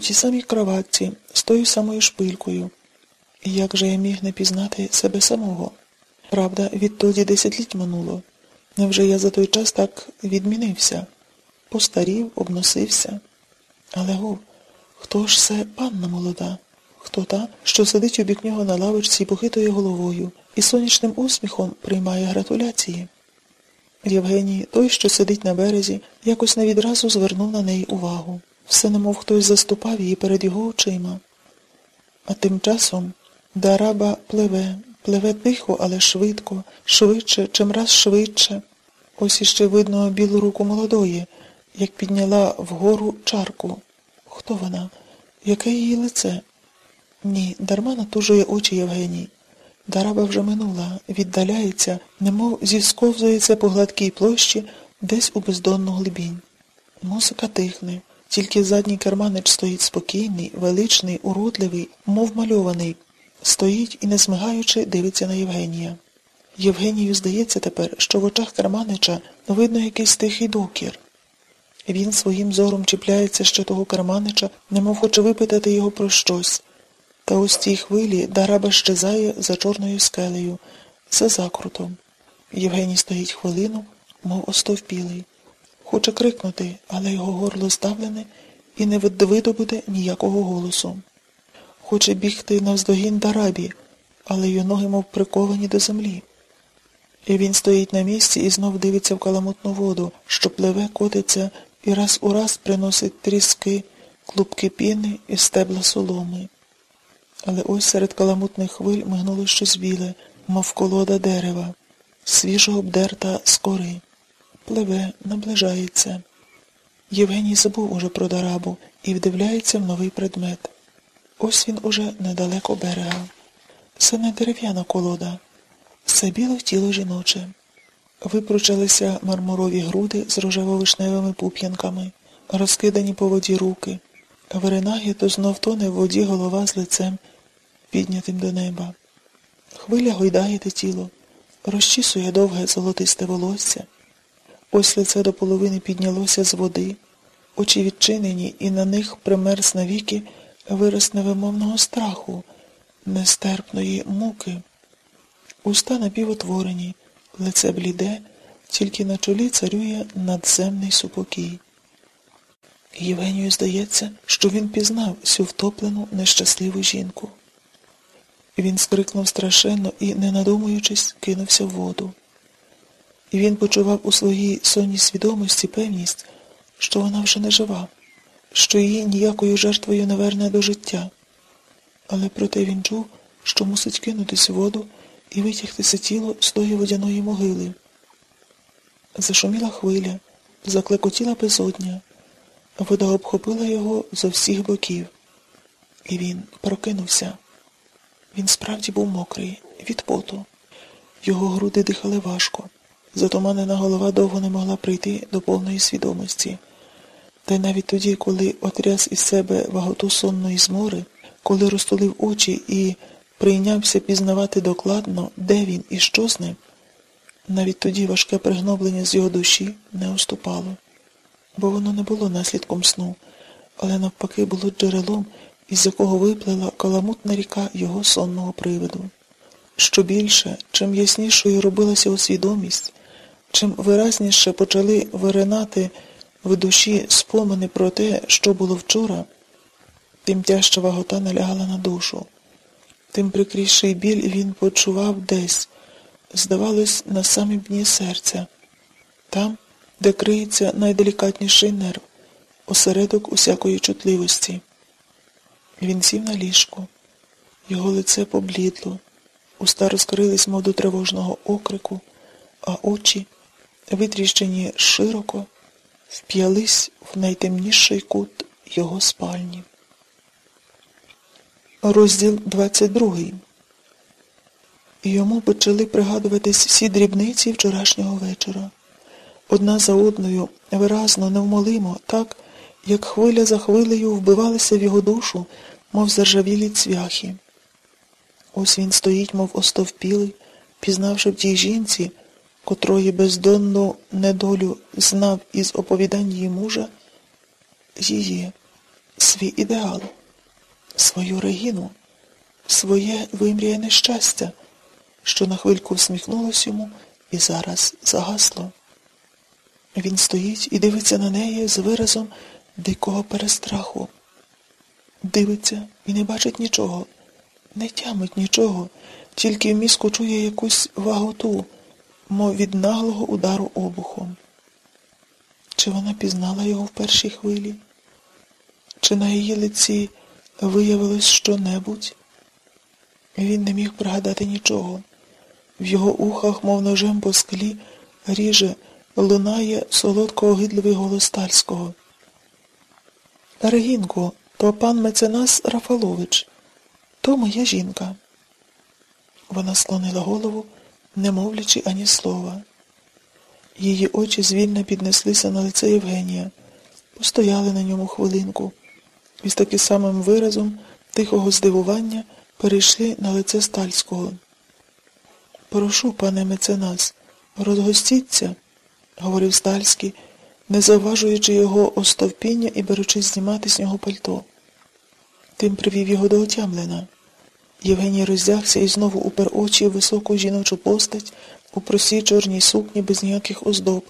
тій самій кроватці, з тою самою шпилькою. Як же я міг не пізнати себе самого? Правда, відтоді десять літ минуло. Невже я за той час так відмінився? Постарів, обносився. Але гов, хто ж це панна молода? Хто та, що сидить у бік нього на лавочці і похитує головою, і сонячним усміхом приймає гратуляції? Євгеній, той, що сидить на березі, якось не відразу звернув на неї увагу. Все немов хтось заступав її перед його очима. А тим часом дараба пливе, пливе тихо, але швидко, швидше, чимраз швидше. Ось іще видно білу руку молодої, як підняла вгору чарку. Хто вона? Яке її лице? Ні, дарма натужує очі Євгеній. Дараба вже минула, віддаляється, немов зісковзується по гладкій площі десь у бездонну глибінь. Музика тихне, тільки задній керманич стоїть спокійний, величний, уродливий, мов мальований, стоїть і, не змигаючи, дивиться на Євгенія. Євгенію здається тепер, що в очах керманича видно якийсь тихий докір. Він своїм зором чіпляється ще того керманича, немов хоче випитати його про щось. Та ось цій хвилі дараба щезає за чорною скелею, за закрутом. Євгеній стоїть хвилину, мов остовпілий. Хоче крикнути, але його горло здавлене і не видобуде ніякого голосу. Хоче бігти навздогін дарабі, але її ноги, мов приковані до землі. І він стоїть на місці і знов дивиться в каламутну воду, що пливе, котиться і раз у раз приносить тріски, клубки піни і стебла соломи. Але ось серед каламутних хвиль мигнуло щось біле, мов колода дерева, свіжо обдерта з кори. Пливе, наближається. Євгеній забув уже про дарабу і вдивляється в новий предмет. Ось він уже недалеко берега. Це не дерев'яна колода, це біле тіло жіноче. Випручалися мармурові груди з рожево-вишневими пуп'янками, розкидані по воді руки, а виринаги то знов тоне в воді голова з лицем, піднятим до неба. Хвиля гойдає те тіло, розчісує довге золотисте волосся. Ось лице до половини піднялося з води, очі відчинені, і на них примерз навіки вираз невимовного страху, нестерпної муки. Уста напівотворені, лице бліде, тільки на чолі царює надземний супокій. Євгенію здається, що він пізнав цю втоплену нещасливу жінку. Він скрикнув страшенно і, не надумуючись, кинувся в воду. І він почував у своїй сонній свідомості певність, що вона вже не жива, що її ніякою жертвою не верне до життя. Але проте він чув, що мусить кинутись в воду і витягтися тіло з тої водяної могили. Зашуміла хвиля, заклекотіла безодня, вода обхопила його зо всіх боків. І він прокинувся. Він справді був мокрий, від поту. Його груди дихали важко. Затуманена голова довго не могла прийти до повної свідомості. Та й навіть тоді, коли отряс із себе ваготу сонної змори, коли розтулив очі і прийнявся пізнавати докладно, де він і що з ним, навіть тоді важке пригноблення з його душі не уступало, бо воно не було наслідком сну, але навпаки було джерелом, із якого виплила каламутна ріка його сонного привиду. Що більше, чим яснішою робилася усвідомість, чим виразніше почали виринати в душі спомини про те, що було вчора, тим тяжча вагота налягала на душу. Тим прикріший біль він почував десь, здавалось, на самім дні серця, там, де криється найделікатніший нерв, осередок усякої чутливості. Він сів на ліжку, його лице поблідло, уста розкрились, мов до тривожного окрику, а очі, витріщені широко, вп'ялись в найтемніший кут його спальні. Розділ 22 Йому почали пригадуватись всі дрібниці вчорашнього вечора. Одна за одною, виразно, невмолимо, так, як хвиля за хвилею вбивалися в його душу, мов заржавілі цвяхи. Ось він стоїть, мов остовпілий, пізнавши в тій жінці, котрої бездонну недолю знав із оповідань її мужа, її, свій ідеал, свою Регіну, своє вимріяне щастя, що на хвильку всміхнулось йому і зараз загасло. Він стоїть і дивиться на неї з виразом дикого перестраху. Дивиться і не бачить нічого, не тямить нічого, тільки в мізку чує якусь ваготу, мов від наглого удару обухом. Чи вона пізнала його в першій хвилі? Чи на її лиці виявилось що-небудь? Він не міг пригадати нічого. В його ухах, мов ножем по склі, ріже, лунає солодко-огидливий голос Тальського. Регінко, то пан меценас Рафалович, то моя жінка. Вона склонила голову, не мовлячи ані слова. Її очі звільно піднеслися на лице Євгенія, постояли на ньому хвилинку і з таким самим виразом тихого здивування перейшли на лице Стальського. Прошу, пане меценас, розгостіться, говорив Стальський, не зауважуючи його остовпіння і беручи знімати з нього пальто. Тим привів його до отямлена. Євгеній роздягся і знову упер очі в високу жіночу постать у простій чорній сукні без ніяких оздоб,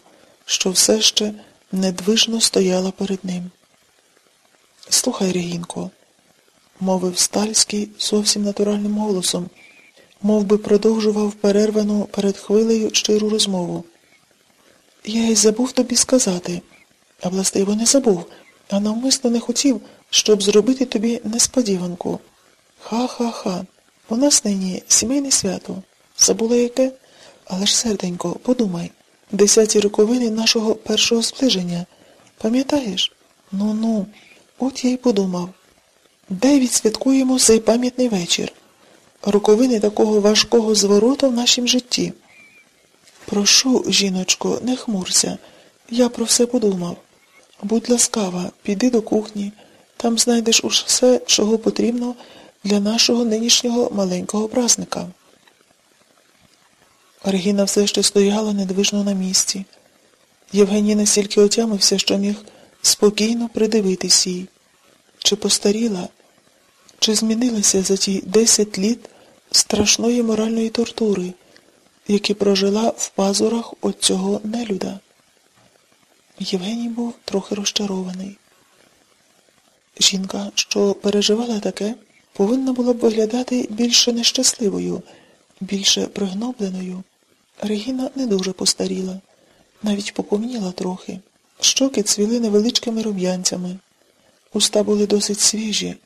що все ще недвижно стояла перед ним. Слухай, Регінко, мовив Стальський зовсім натуральним голосом, мов би продовжував перервану перед хвилею щиру розмову. Я й забув тобі сказати, а властиво не забув, а навмисно не хотів, щоб зробити тобі несподіванку. Ха-ха-ха. У нас нині сімейне свято. Забула яке? Але ж, серденько, подумай, десяті роковини нашого першого зближення. Пам'ятаєш? Ну-ну, от я й подумав. Дай відсвяткуємо цей пам'ятний вечір. Роковини такого важкого звороту в нашім житті. Прошу, жіночко, не хмурся. Я про все подумав. Будь ласкава, піди до кухні, там знайдеш уж все, чого потрібно для нашого нинішнього маленького празника. Регіна все ще стояла недвижно на місці. Євгеній настільки отямився, що міг спокійно придивитись їй. Чи постаріла, чи змінилася за ті десять літ страшної моральної тортури, які прожила в пазурах от цього нелюда? Євгеній був трохи розчарований. Жінка, що переживала таке, повинна була б виглядати більше нещасливою, більше пригнобленою. Регіна не дуже постаріла, навіть поповніла трохи. Щоки цвіли невеличкими рум'янцями. Уста були досить свіжі,